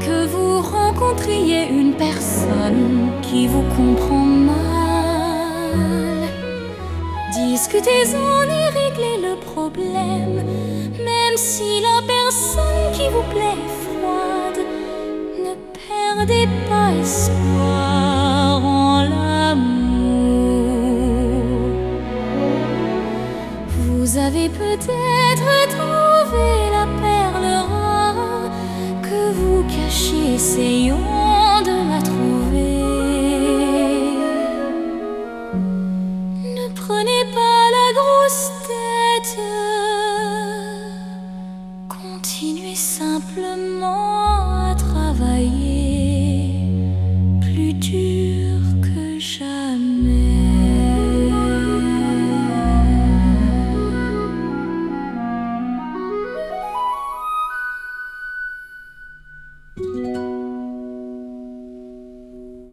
que vous rencontriez une personne qui vous comprend mal. Discutez-en et réglez le problème, même si la personne qui vous plaît est froide. Ne perdez pas espoir en l'amour. Vous avez peut-être vous cachez, essayons de la trouver. Ne prenez pas la grosse tête. Continuez simplement à travailler.